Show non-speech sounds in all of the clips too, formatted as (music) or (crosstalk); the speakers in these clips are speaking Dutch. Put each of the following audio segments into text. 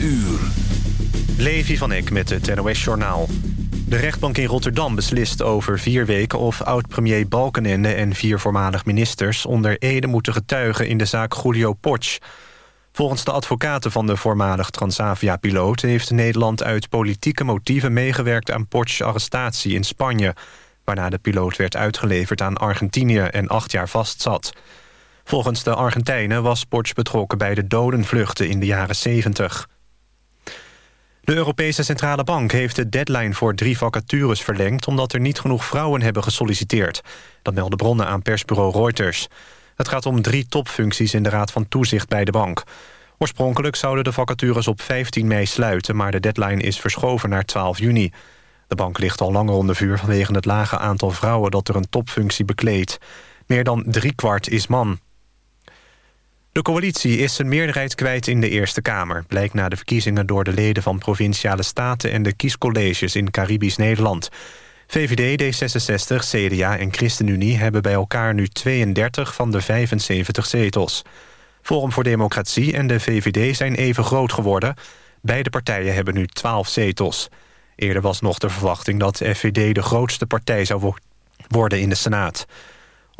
uur. Levi van Eck met het NOS-journaal. De rechtbank in Rotterdam beslist over vier weken... of oud-premier Balkenende en vier voormalig ministers... onder Ede moeten getuigen in de zaak Julio Potsch. Volgens de advocaten van de voormalig Transavia-piloot... heeft Nederland uit politieke motieven meegewerkt aan Potsch's arrestatie in Spanje... waarna de piloot werd uitgeleverd aan Argentinië en acht jaar vastzat... Volgens de Argentijnen was Potsch betrokken bij de dodenvluchten in de jaren 70. De Europese Centrale Bank heeft de deadline voor drie vacatures verlengd... omdat er niet genoeg vrouwen hebben gesolliciteerd. Dat melden bronnen aan persbureau Reuters. Het gaat om drie topfuncties in de Raad van Toezicht bij de bank. Oorspronkelijk zouden de vacatures op 15 mei sluiten... maar de deadline is verschoven naar 12 juni. De bank ligt al langer onder vuur vanwege het lage aantal vrouwen... dat er een topfunctie bekleedt. Meer dan driekwart is man. De coalitie is zijn meerderheid kwijt in de Eerste Kamer... blijkt na de verkiezingen door de leden van Provinciale Staten... en de kiescolleges in Caribisch Nederland. VVD, D66, CDA en ChristenUnie hebben bij elkaar nu 32 van de 75 zetels. Forum voor Democratie en de VVD zijn even groot geworden. Beide partijen hebben nu 12 zetels. Eerder was nog de verwachting dat FVD de grootste partij zou worden in de Senaat.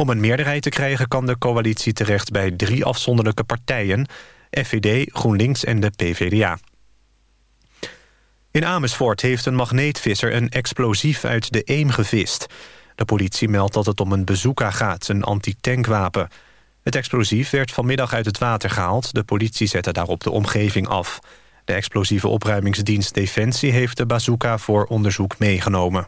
Om een meerderheid te krijgen kan de coalitie terecht bij drie afzonderlijke partijen... FVD, GroenLinks en de PVDA. In Amersfoort heeft een magneetvisser een explosief uit de Eem gevist. De politie meldt dat het om een bazooka gaat, een antitankwapen. Het explosief werd vanmiddag uit het water gehaald. De politie zette daarop de omgeving af. De explosieve opruimingsdienst Defensie heeft de bazooka voor onderzoek meegenomen.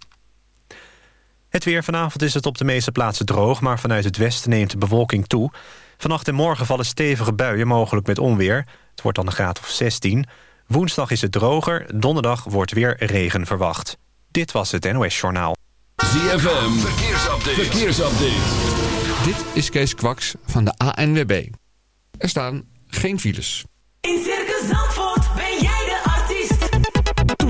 Het weer vanavond is het op de meeste plaatsen droog... maar vanuit het westen neemt de bewolking toe. Vannacht en morgen vallen stevige buien, mogelijk met onweer. Het wordt dan een graad of 16. Woensdag is het droger, donderdag wordt weer regen verwacht. Dit was het NOS Journaal. ZFM, verkeersupdate. verkeersupdate. Dit is Kees Kwaks van de ANWB. Er staan geen files. In Circus Zandvoort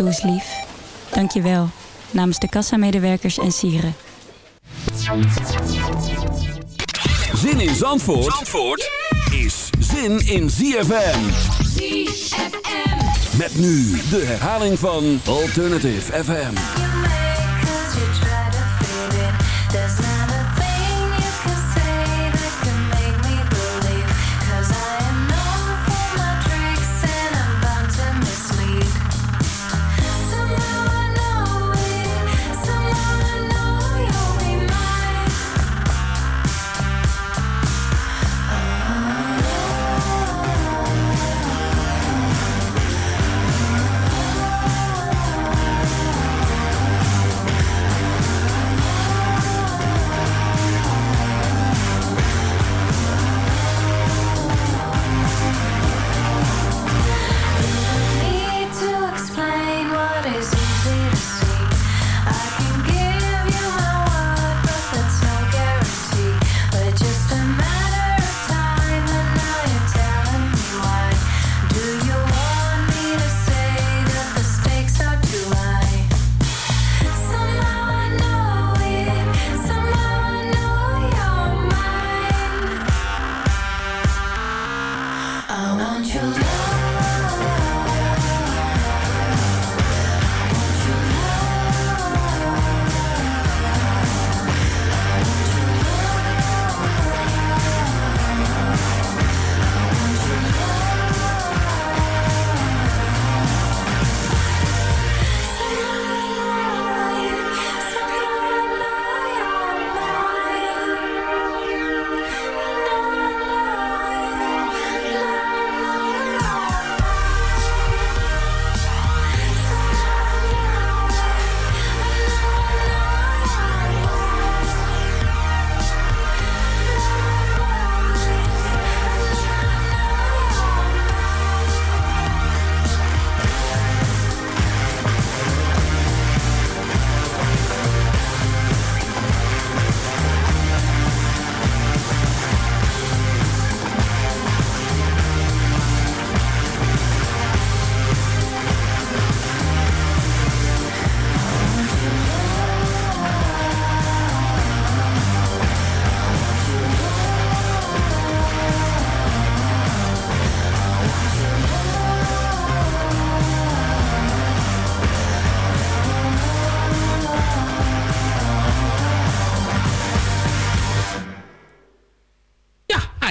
Doe eens lief. Dank je wel. Namens de kassamedewerkers en sieren. Zin in Zandvoort, Zandvoort is zin in ZFM. ZFM. Met nu de herhaling van Alternative FM.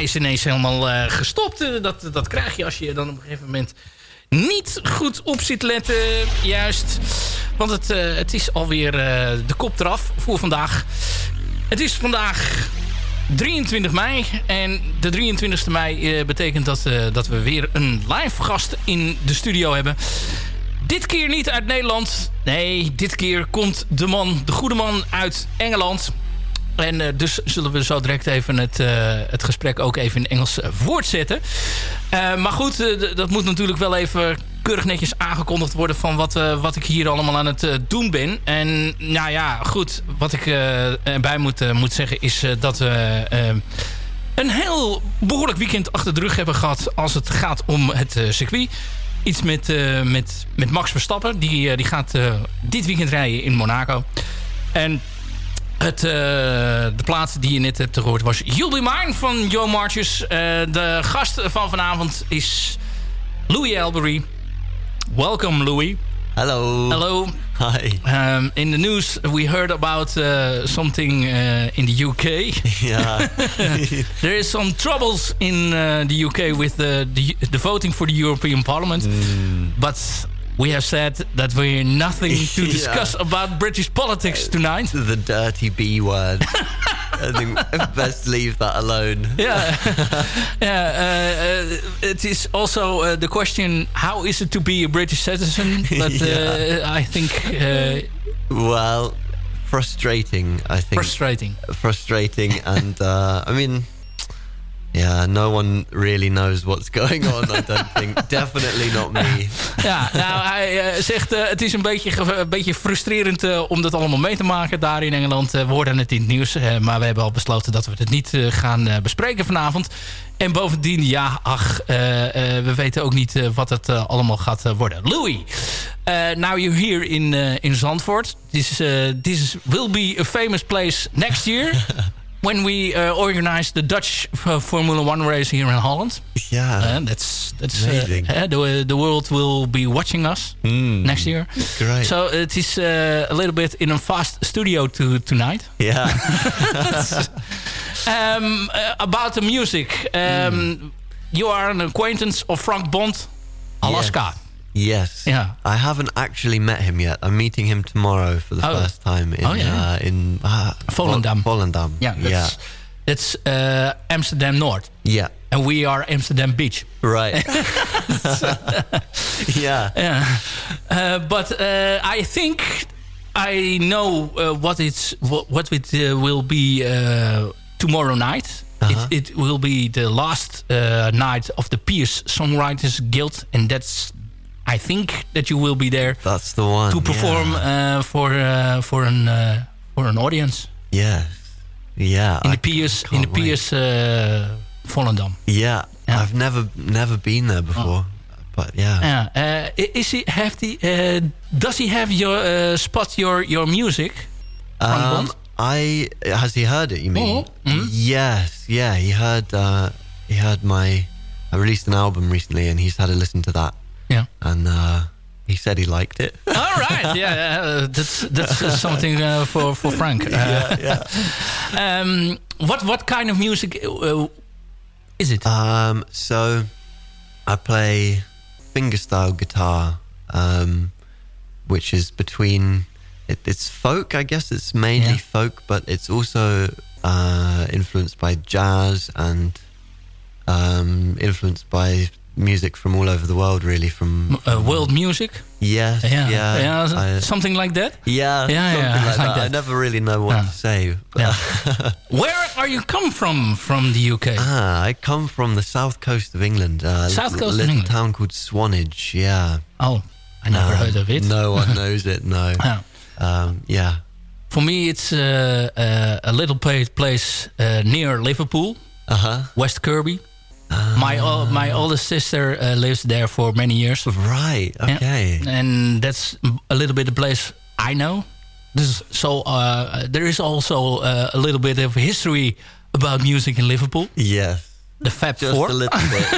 Is ineens helemaal eh, gestopt. Eh, dat, dat krijg je als je dan op een gegeven moment niet goed op zit letten. Juist. Want het, eh, het is alweer de kop eraf voor vandaag. Het is vandaag 23 mei. En de 23 mei betekent dat, dat we weer een live gast in de studio hebben. Dit keer niet uit Nederland. Nee, dit keer komt de man, de goede man uit Engeland. En eh, dus zullen we zo direct even het, eh, het gesprek ook even in Engels eh, voortzetten. Maar goed, dat moet natuurlijk wel even keurig netjes aangekondigd worden... van wat, wat ik hier allemaal aan het doen ben. En nou ja, goed, wat ik erbij moet, moet zeggen is dat we... een heel behoorlijk weekend achter de rug hebben gehad... als het gaat om het circuit. Iets met, met, met Max Verstappen. Die, die gaat dit weekend rijden in Monaco. En het, eh, de plaat die je net hebt gehoord was You'll Be Mine van Joe Marches. Eh, de gast van vanavond is Louis Elbery. Welcome Louis. Hello. Hello. Hi. Um, in the news we heard about uh, something uh, in the UK. Yeah. (laughs) (laughs) there is some troubles in uh, the UK with the, the the voting for the European Parliament. But we have said that we're nothing (laughs) to Yeah. discuss about British politics tonight. the dirty B word. (laughs) I think best leave that alone. Yeah, (laughs) yeah. Uh, uh, it is also uh, the question: How is it to be a British citizen? But uh, Yeah. I think uh, Well, frustrating, I think. frustrating. Frustrating, and uh, I mean, yeah, no one really knows what's going on, I don't (laughs) think. Definitely not me. Ja, nou, hij eh, zegt eh, het is een beetje, een beetje frustrerend eh, om dat allemaal mee te maken daar in Engeland. Eh, we hoorden het in het nieuws, eh, maar we hebben al besloten dat we het niet eh, gaan eh, bespreken vanavond. En bovendien, ja, ach, eh, eh, we weten ook niet eh, wat het allemaal gaat worden. Louis, uh, now you're here in, in Zandvoort. This, uh, this will be a famous place next year. (laughs) When we uh, organize the Dutch uh, Formula One race here in Holland, Yeah. that's that's uh, uh, the the world will be watching us Mm. next year. Great. So it is uh, a little bit in a fast studio to tonight. Yeah. (laughs) (laughs) Um, uh, about the music, um, you are an acquaintance of Frank Bond, Alaska. Yes. Yeah. I haven't actually met him yet. I'm meeting him tomorrow for the Oh. first time in Oh, yeah. uh, in uh, Volendam. Volendam. Yeah, that's, that's uh, Amsterdam North, Yeah. and we are Amsterdam Beach. Right. (laughs) (laughs) yeah. Yeah, uh, but uh, I think I know uh, what it's what, what it uh, will be uh, tomorrow night. Uh-huh. It, it will be the last uh, night of the Pierce Songwriters Guild, and that's I think that you will be there. That's the one. To perform uh, for uh, for an uh, for an audience. Yeah. Yeah. In I the Piers in the Piers uh, Volendam. Yeah, I've never never been there before, but yeah. Yeah. Uh, is he have the? Uh, does he have your uh, spot your your music? Um, I has he heard it? You mean? Mhm. Yes, yeah. He heard. Uh, he heard my. I released an album recently, and he's had a listen to that. Yeah. And uh, he said he liked it. All right. Yeah. Uh, that's that's something uh, for for Frank. Uh, (laughs) Yeah, yeah. (laughs) Um, what what kind of music uh, is it? Um, so I play fingerstyle guitar, um, which is between. It, it's folk, I guess. It's mainly Yeah. folk, but it's also uh, influenced by jazz and um, influenced by music from all over the world, really. From uh, world music? yes, Yeah. yeah, Yeah, I- something like that. yeah, Yeah, yeah, like, like that. I never really know what to say. (laughs) Where are you come from from the UK? Ah, I come from the south coast of England. Uh, South a coast of little England. town called Swanage. Yeah. Oh, I never Um, heard of it. No one (laughs) knows it. No. Um, yeah. For me, it's uh, uh, a little place uh, near Liverpool, Uh-huh. West Kirby. My o- my oldest sister uh, lives there for many years. Right. Okay. and that's a little bit the place I know. This so uh, there is also uh, a little bit of history about music in Liverpool. Yes. The Fab Just Four. a little bit.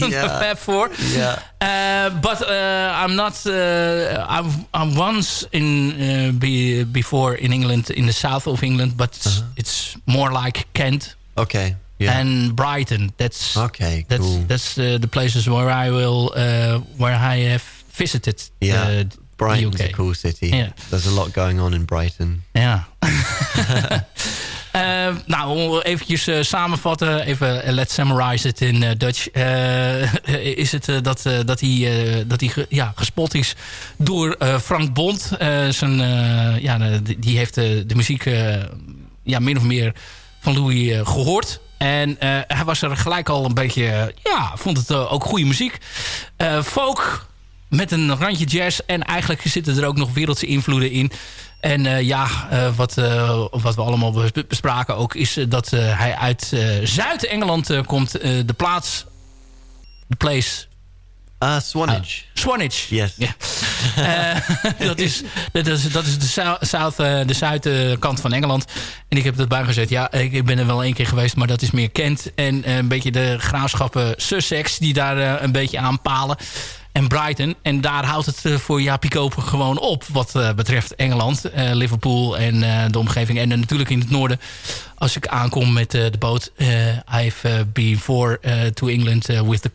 (laughs) (laughs) the. Fab Four. Yeah. Uh, but uh, I'm not. Uh, I'm, I'm once in uh, be, before in England, in the south of England, but it's, it's more like Kent Okay. Yeah. and Brighton. That's okay. that's cool. that's uh, the places where I will uh, where I have visited. Yeah. uh, Brighton's a cool city. Yeah. There's a lot going on in Brighton. Ja. (laughs) Eh, nou, om eventjes eh, samenvatten, even eh, let's summarize it in Dutch. (laughs) Is het dat, dat hij, dat hij ja, gespot is door Frank Bond. Zijn, ja, die heeft de muziek ja, min of meer van Louis eh, gehoord. En eh, hij was er gelijk al een beetje... ja, vond het eh, ook goede muziek. Eh, folk met een randje jazz. En eigenlijk zitten er ook nog wereldse invloeden in. En ja, wat, wat we allemaal bes- bespraken ook... is dat hij uit Zuid-Engeland komt. De plaats, de place... Ah, Swanage. Swanage. Yes. Ja. Eh, (laughs) dat, is, dat, is, dat is de, south, eh, de zuidkant van Engeland. En ik heb dat bijgezet. Ja, ik ik ben er wel één keer geweest, maar dat is meer Kent. En eh, een beetje de graafschappen Sussex die daar een beetje aanpalen. En Brighton. En daar houdt het voor Jaapie Koper gewoon op. Wat betreft Engeland, Liverpool en de omgeving. En natuurlijk in het noorden. Als ik aankom met de boot. I've been for to England with the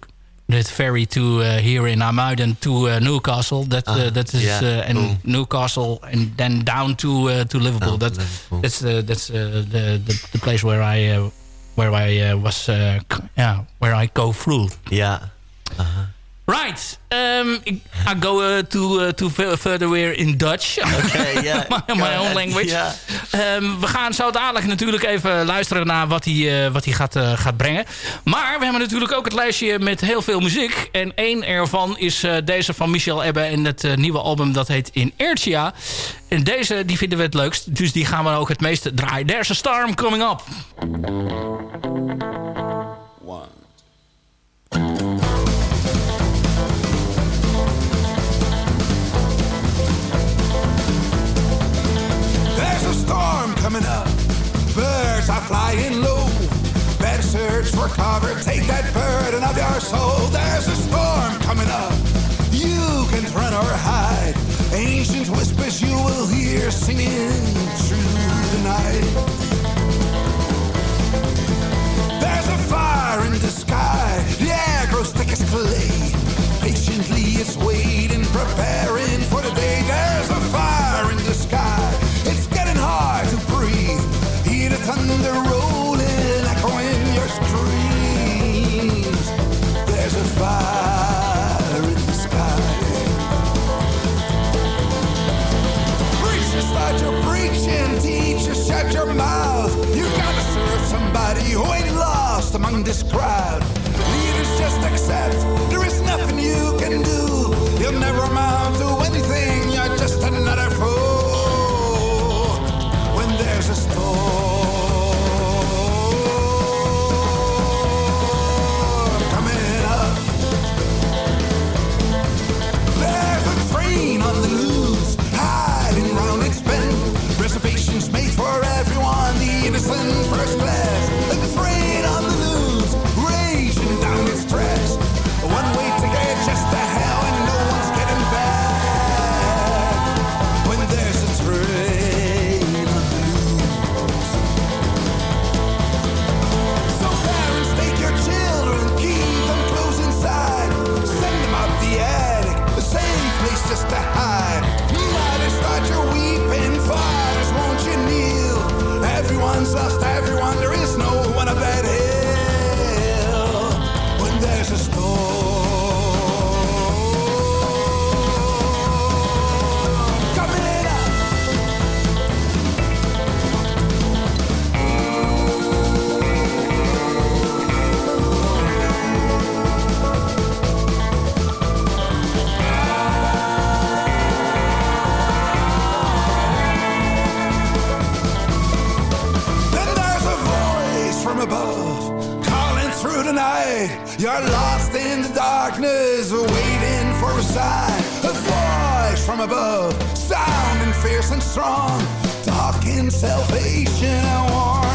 the ferry to uh, here in Amuiden to uh, Newcastle. That uh, Ah, that is yeah, uh, and cool. Newcastle and then down to uh, to Liverpool. To that Liverpool. that's uh, that's uh, the, the the place where I uh, where I uh, was uh, yeah where I go through. Yeah. Uh-huh. Right. Um, I I go uh, to uh, to fu- further weer in Dutch. (laughs) Okay, yeah. (laughs) my, own language. Ehm, we gaan zo dadelijk natuurlijk even luisteren naar wat hij, eh, wat hij gaat, eh, gaat brengen. Maar we hebben natuurlijk ook het lijstje met heel veel muziek. En één ervan is eh, deze van Michel Ebbe. En het eh, nieuwe album dat heet In Inertia. En deze die vinden we het leukst. Dus die gaan we ook het meeste draaien. There's a Storm Coming Up. There's coming up. Birds are flying low. Better search for cover. Take that burden of your soul. There's a storm coming up. You can run or hide. Ancient whispers you will hear singing through the night. There's a fire in the sky. Air grows thick as clay. Patiently it's waiting, preparing your mouth. You gotta serve somebody who ain't lost among this crowd. You're lost in the darkness, waiting for a sign. A voice from above, sounding fierce and strong. Talking salvation, a warning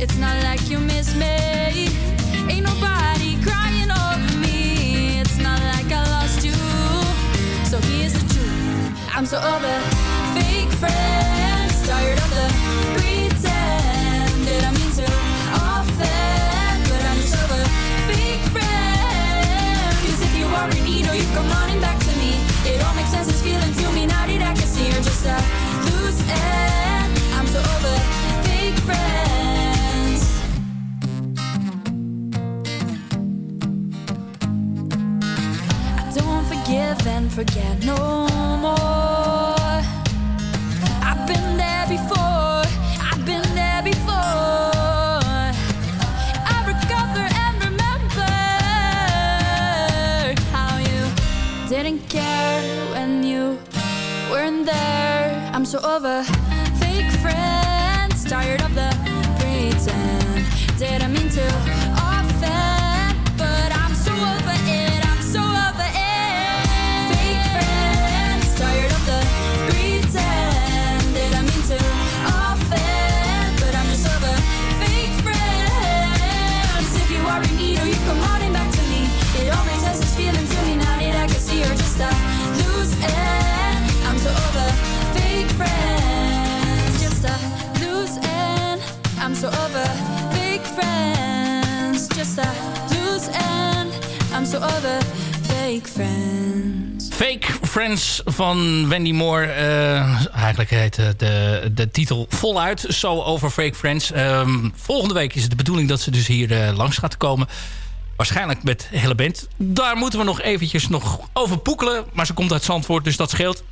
It's not like you miss me. So over fake friends. Tired of the pretend. Did I mean to offend? But I'm just over fake friends. 'Cause if you are in need or you come running back to me, it all makes sense. It's feeling to me now that I can see you're just a loose end. I'm so over fake friends. I don't forgive and forget no more. Care when you weren't there. I'm so over fake friends, tired of the pretend. Didn't mean to Fake Friends van Wendy Moore. Eh, eigenlijk heet eh, de, de titel voluit zo over Fake Friends. Ehm, volgende week is het de bedoeling dat ze dus hier eh, langs gaat komen. Waarschijnlijk met hele band. Daar moeten we nog eventjes nog over poekelen. Maar ze komt uit Zandvoort, dus dat scheelt.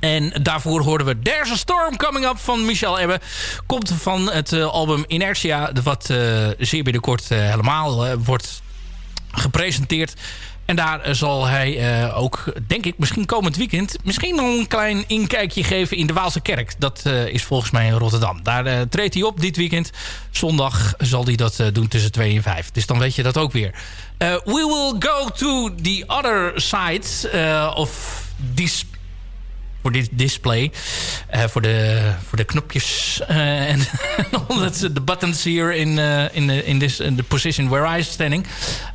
En daarvoor hoorden we There's a Storm Coming Up van Michel Ebbe. Komt van het album Inertia. Wat zeer binnenkort helemaal wordt gepresenteerd. En daar eh, zal hij eh, ook, denk ik, misschien komend weekend... misschien nog een klein inkijkje geven in de Waalse Kerk. Dat eh, is volgens mij in Rotterdam. Daar eh, treedt hij op dit weekend. Zondag zal hij dat doen tussen 2 en 5. Dus dan weet je dat ook weer. We will go to the other side of this voor dit display. eh, voor, de, voor de knopjes eh, en (laughs) the buttons here in, uh, in, the, in, this, in the position where I standing.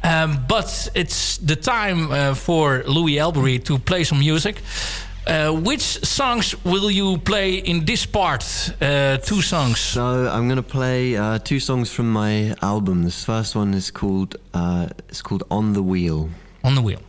Um, but it's the time uh, for Louis Elbury to play some music. Uh, which songs will you play in this part? Uh, two songs. So I'm going to play uh, two songs from my album. This first one is called uh, it's called On the Wheel. On the Wheel.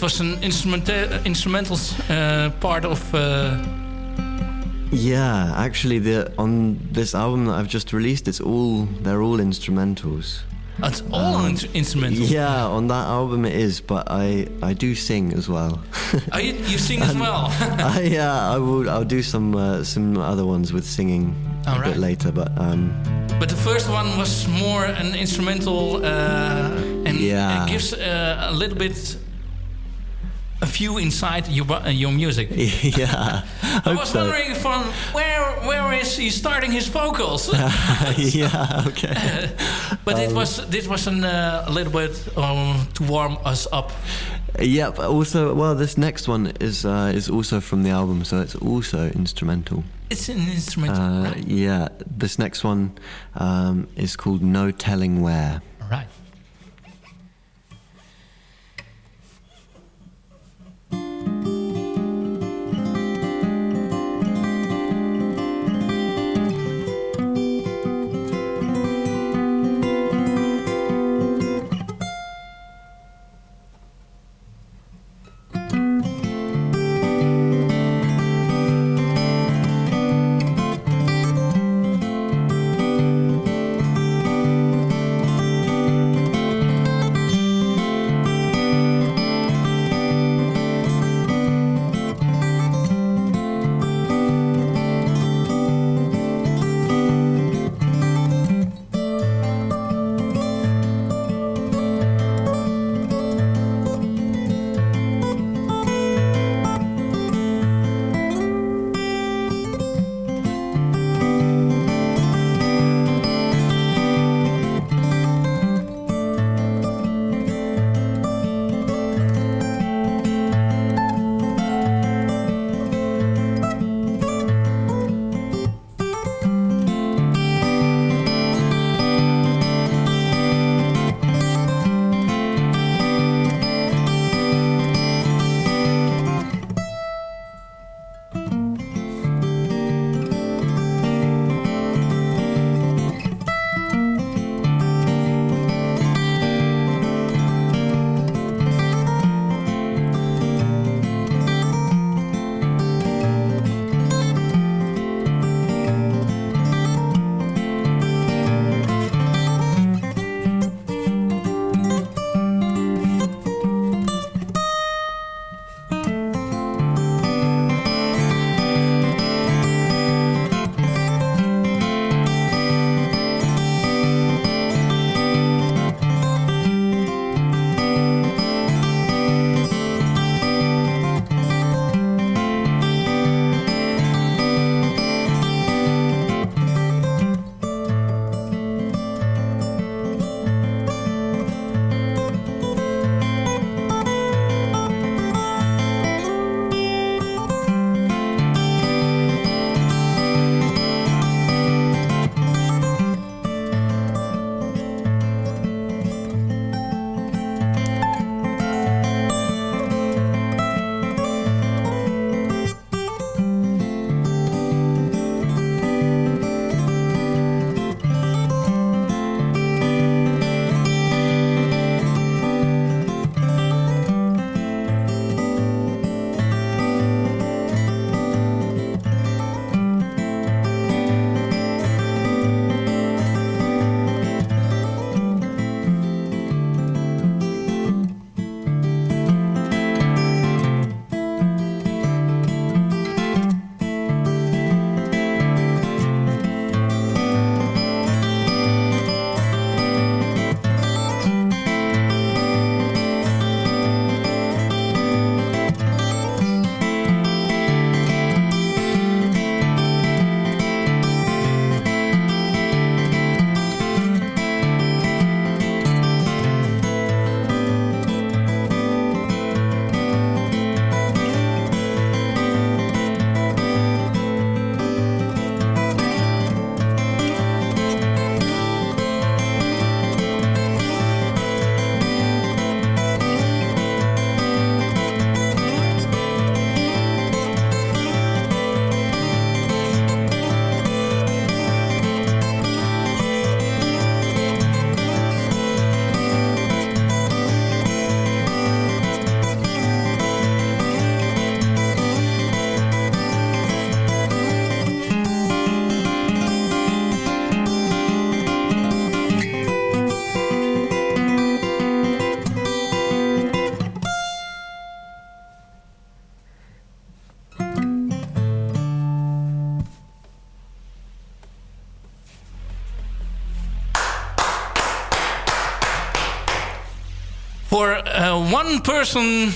Dat was een instrumenta- instrumental uh, part of... Uh, yeah, actually, the on this album that I've just released, it's all they're all instrumentals. it's all in- instrumental. Yeah, on that album it is, but I I do sing as well. Oh, you, you (laughs) sing as well. (laughs) I, yeah, I will. I'll do some uh, some other ones with singing a All bit later, but um, But the first one was more an instrumental uh, and Yeah. it gives uh, a little bit a few inside your uh, your music. (laughs) yeah, I was so. wondering from where where is he starting his vocals? (laughs) yeah, okay. (laughs) but it Um, was this was an, uh, a little bit um, to warm us up. Yeah, but also, well, this next one is uh, is also from the album, so it's also instrumental. It's an instrumental. Uh, right. Yeah, this next one um, is called No Telling Where. All right. For uh, one person,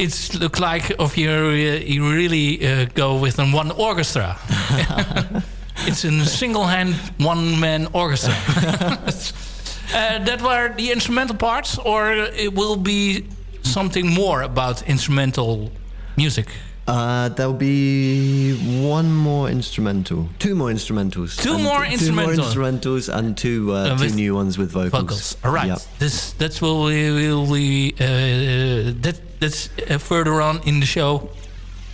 it's look like of you, you really uh, go with an one orchestra. (laughs) it's a single-hand, one-man orchestra. (laughs) uh, that were the instrumental parts, or it will be something more about instrumental music. Uh, there'll be one more instrumental, two more instrumentals, Two more two more instrumental. instrumentals, and two uh, Uh, two new ones with vocals. vocals. All right. This that's will we will we uh, that that's uh, further on in the show.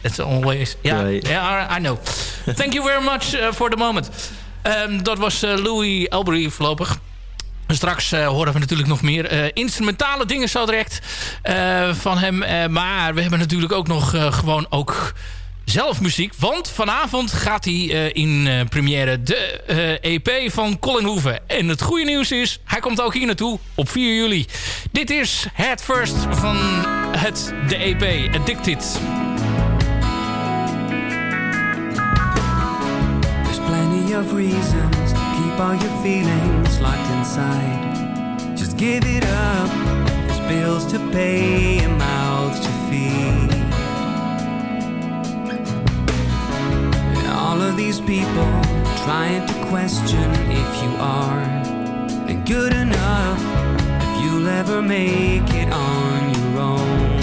That's always yeah yeah I- know. (laughs) Thank you very much uh, for the moment. Ehm, dat was uh, Louis Elbury voorlopig. Straks uh, horen we natuurlijk nog meer uh, instrumentale dingen zo direct uh, van hem. Maar we hebben natuurlijk ook nog gewoon ook zelf muziek. Want vanavond gaat hij in première de EP van Colin Hoeven. En het goede nieuws is, hij komt ook hier naartoe op 4 juli. Dit is Head First van het, de EP Addicted. There's plenty of reasons to keep all your feelings locked inside. Just give it up. There's bills to pay and mouths to feed. And all of these people trying to question if you are and good enough if you'll ever make it on your own.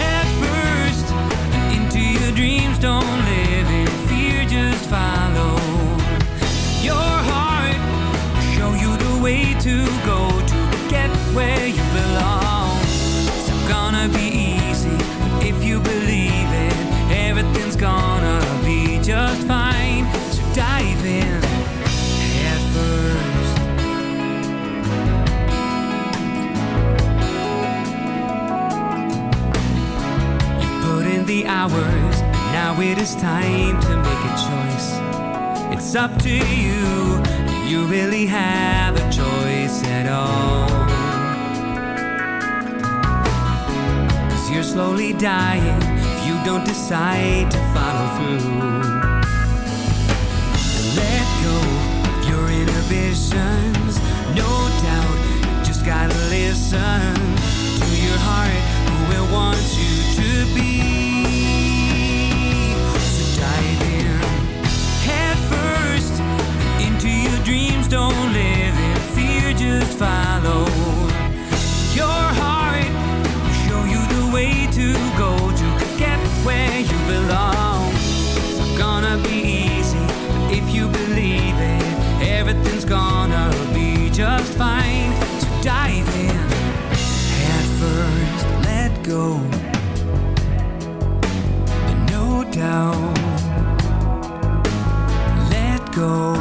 Head first into your dreams. Don't live just follow your heart. Show you the way to go to get where you belong. It's not gonna be easy, but if you believe it, everything's gonna be just fine. So dive in head first. You've put in the hours, now it is time to make a choice. It's up to you. Do you really have a choice at all? Cause you're slowly dying if you don't decide to follow through. Let go of your inhibitions. No doubt, you just gotta listen to your heart, who it wants you to be. Don't live in fear, just follow your heart. will Show you the way to go to get where you belong. It's not gonna be easy, but if you believe it, everything's gonna be just fine. So dive in, head first, let go. And no doubt, let go.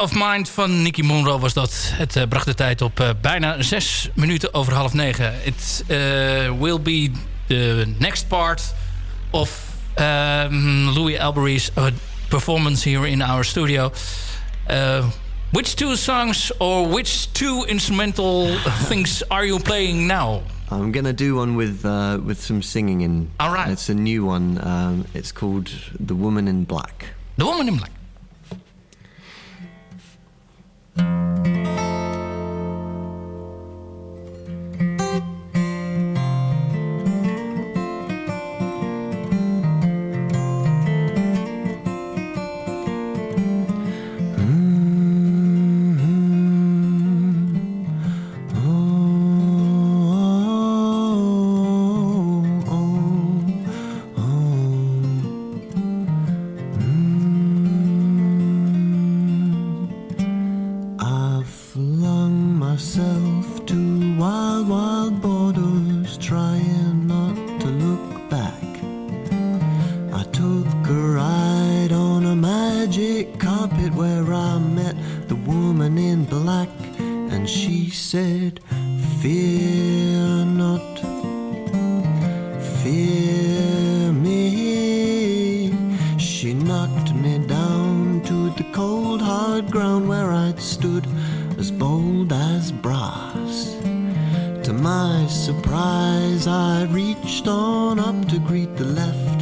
Of Mind van Nicky Monroe was dat. Het eh, bracht de tijd op eh, bijna zes minuten over half negen. It eh, will be the next part of um, Louis Albery's uh, performance here in our studio. Uh, which two songs or which two instrumental things are you playing now? I'm gonna do one with uh, with some singing in. All right. It's a new one. Um, it's called "The Woman in Black." The Woman in Black. As brass. To my surprise, I reached on up to greet the left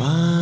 fine.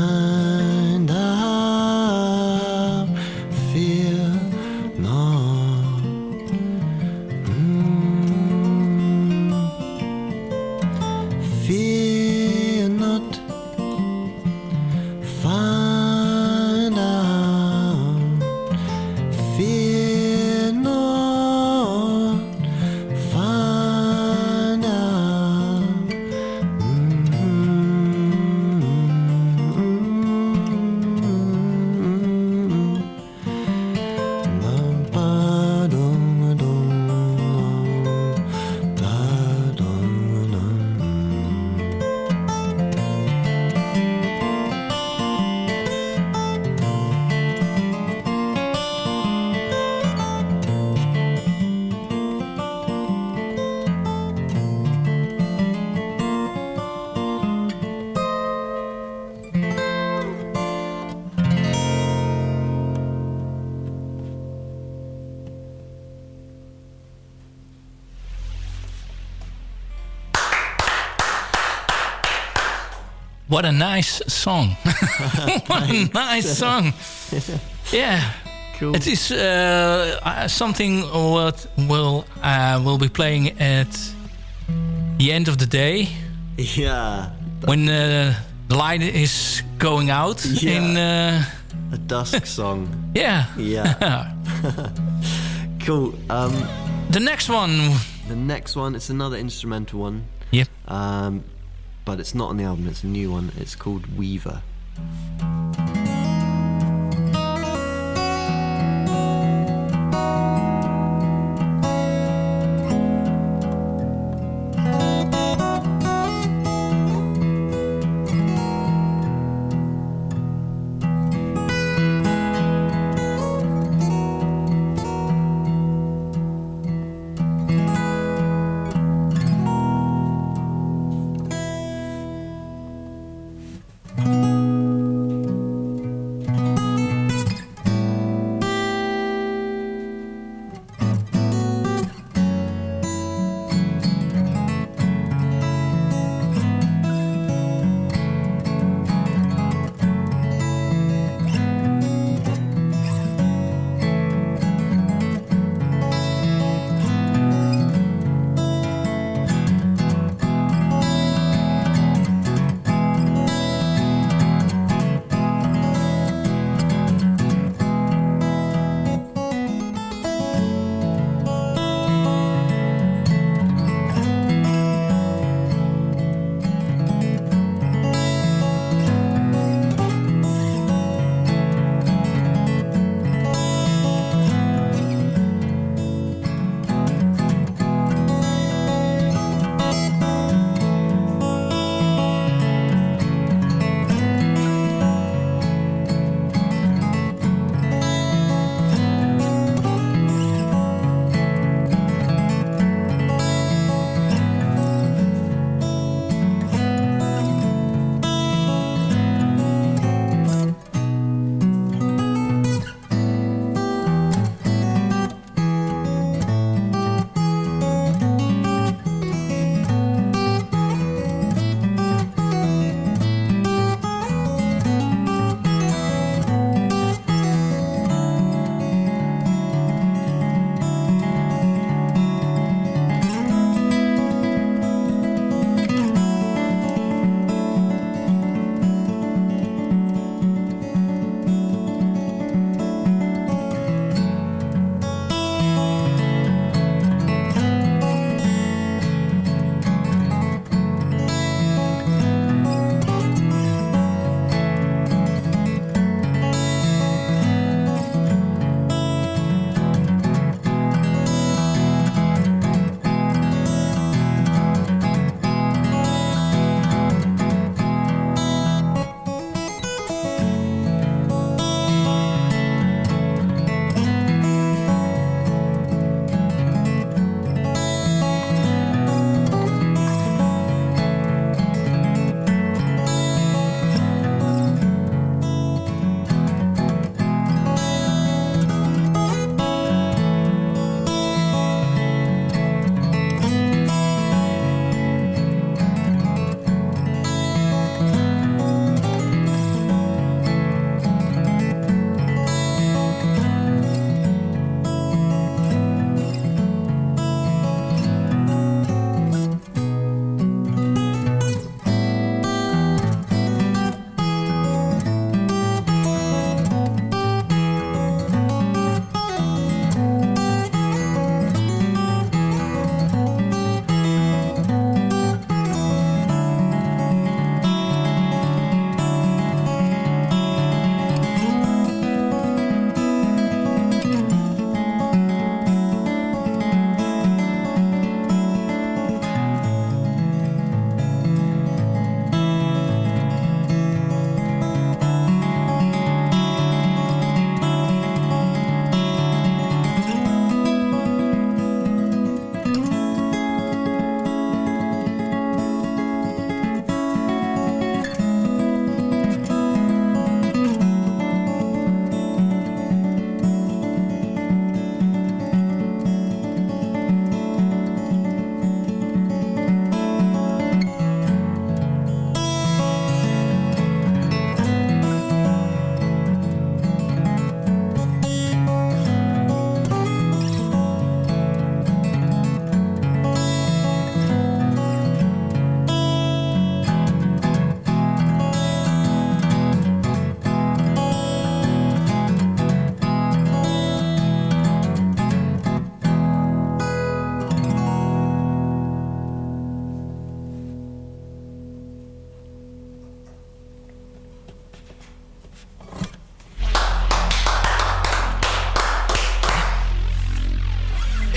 What a nice song. (laughs) what a (laughs) nice song. Yeah. Cool. It is uh, uh, something what will uh, will be playing at the end of the day. Yeah. When uh, the light is going out Yeah. in uh, a Dusk song. Yeah. Yeah. (laughs) cool. Um, the next one. The next one, it's another instrumental one. Yep. Um, but it's not on the album, it's a new one. It's called Weaver.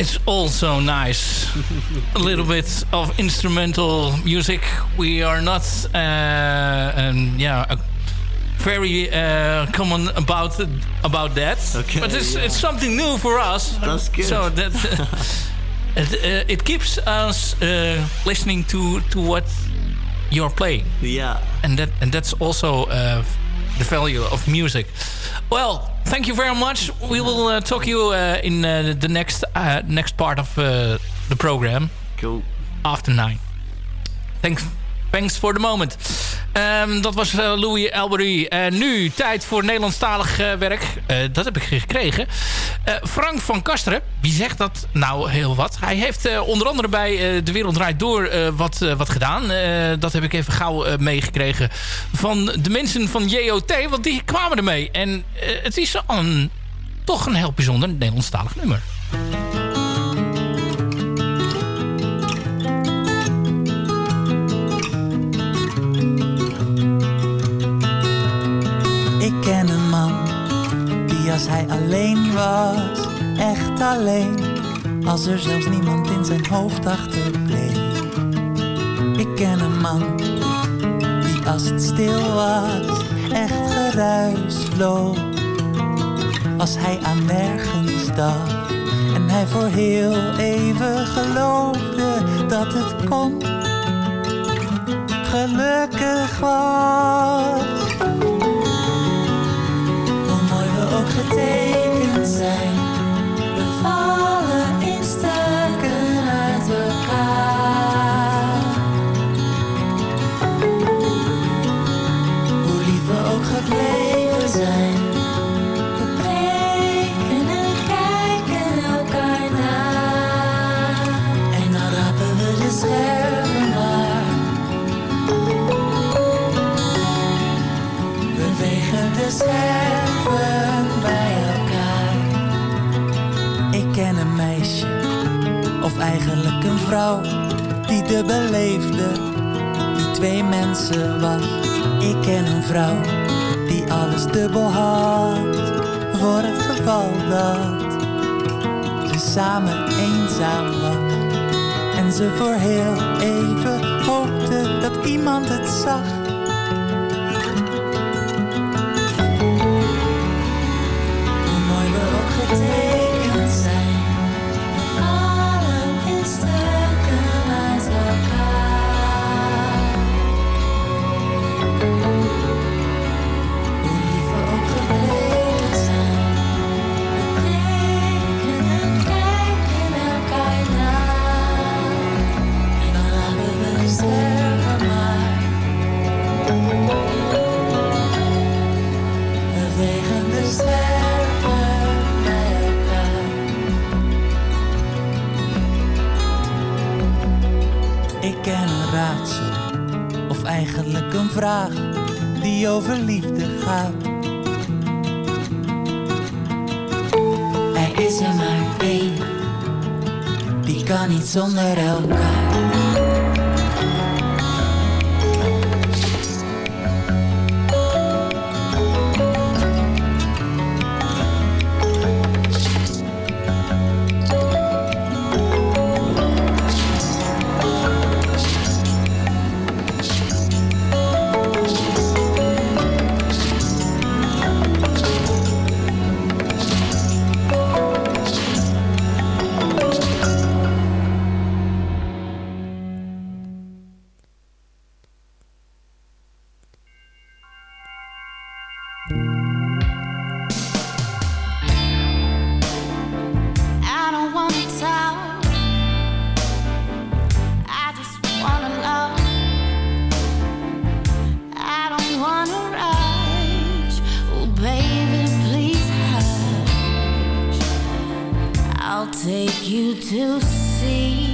It's also nice. A little bit of instrumental music. We are not, uh, um, yeah, uh, very uh, common about about that. Okay, but it's yeah. it's something new for us. That's good. So that (laughs) it, uh, it keeps us uh, listening to to what you're playing. Yeah. And that and that's also uh, the value of music. Well, thank you very much. We will uh, talk you uh, in uh, the next uh, next part of uh, the program. Cool. After nine. Thanks, thanks for the moment. Ehm, dat was eh, Louis Elbery. En nu tijd voor Nederlandstalig eh, werk. Eh, dat heb ik gekregen. Eh, Frank van Kasteren. Wie zegt dat nou heel wat? Hij heeft eh, onder andere bij eh, De Wereld Draait Door eh, wat, eh, wat gedaan. Eh, dat heb ik even gauw eh, meegekregen van de mensen van JOT. Want die kwamen ermee. En eh, het is een, toch een heel bijzonder Nederlandstalig nummer. Hij alleen was, echt alleen, als er zelfs niemand in zijn hoofd achterbleef. Ik ken een man die als het stil was, echt geruisloos, als hij aan nergens dacht. En hij voor heel even geloofde dat het kon, gelukkig was. Eigenlijk een vrouw, die de beleefde, die twee mensen was. Ik ken een vrouw, die alles dubbel had, voor het geval dat ze samen eenzaam was. En ze voor heel even hoopte dat iemand het zag. Hoe mooi we ook vraag, die over liefde gaat. Er is er maar één, die kan niet zonder elkaar. Take you to see.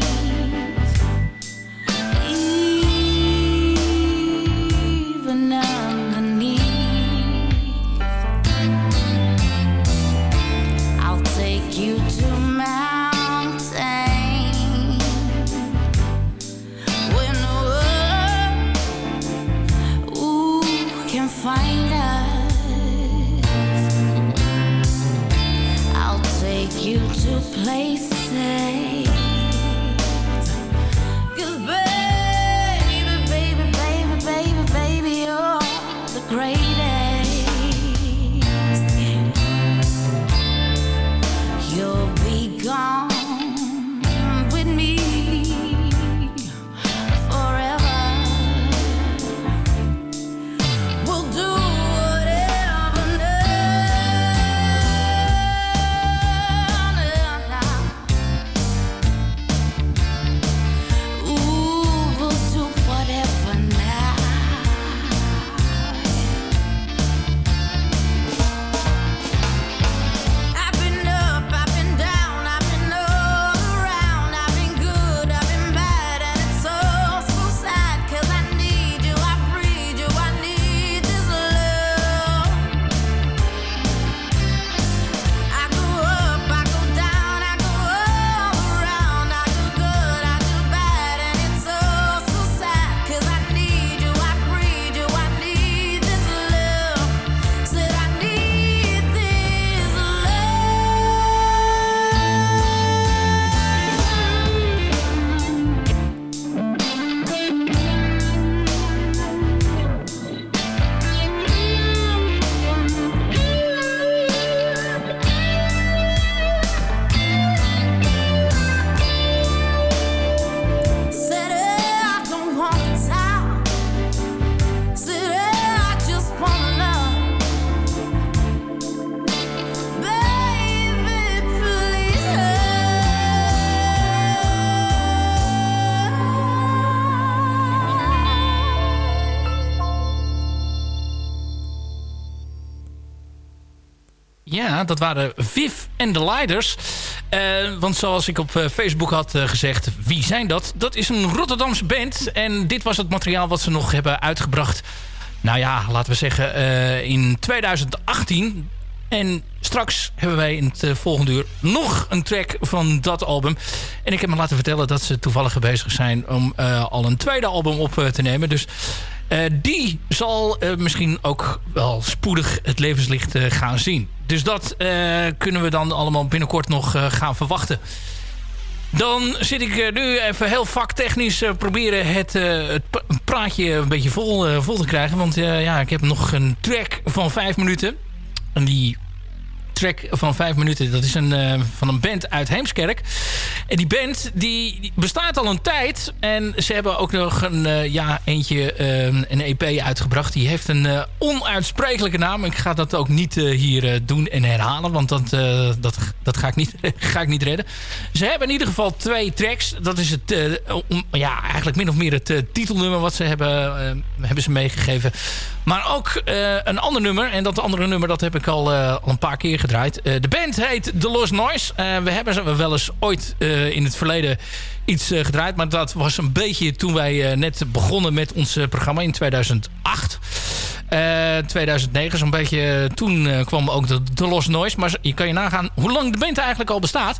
Dat waren Viv en de Leiders. Eh, want zoals ik op eh, Facebook had eh, gezegd, wie zijn dat? Dat is een Rotterdamse band. En dit was het materiaal wat ze nog hebben uitgebracht. Nou ja, laten we zeggen in 2018. En straks hebben wij in het volgende uur nog een track van dat album. En ik heb me laten vertellen dat ze toevallig bezig zijn om al een tweede album op te nemen. Dus die zal eh, misschien ook wel spoedig het levenslicht eh, gaan zien. Dus dat eh, kunnen we dan allemaal binnenkort nog eh, gaan verwachten. Dan zit ik eh, nu even heel vaktechnisch eh, proberen het, eh, het pra- praatje een beetje vol, eh, vol te krijgen. Want eh, ja, ik heb nog een track van vijf minuten. En die track van vijf minuten, dat is een, eh, van een band uit Heemskerk. En die band die, bestaat al een tijd. En ze hebben ook nog een, eh, ja, eentje, eh, een EP uitgebracht. Die heeft een onuitsprekelijke naam. Ik ga dat ook niet hier doen en herhalen. Want dat, dat, dat ga, ik niet, (laughs) ga ik niet redden. Ze hebben in ieder geval twee tracks. Dat is het, ja, eigenlijk min of meer het titelnummer wat ze hebben, hebben ze meegegeven. Maar ook een ander nummer. En dat andere nummer dat heb ik al, al een paar keer Eh, de band heet The Lost Noise. Eh, we hebben ze wel eens ooit eh, in het verleden iets gedraaid. Maar dat was een beetje toen wij net begonnen met ons programma in 2008. Eh, 2009 zo'n beetje. eh, Toen eh, kwam ook de, de Lost Noise. Maar je kan je nagaan hoe lang de band eigenlijk al bestaat.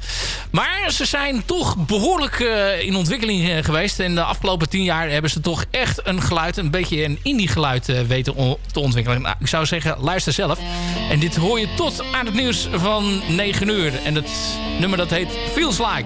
Maar ze zijn toch behoorlijk eh, in ontwikkeling eh, geweest. En de afgelopen tien jaar hebben ze toch echt een geluid, een beetje een indie geluid eh, weten te ontwikkelen. Nou, ik zou zeggen, luister zelf. En dit hoor je tot aan het nieuws van 9 uur. En het nummer dat heet Feels Like.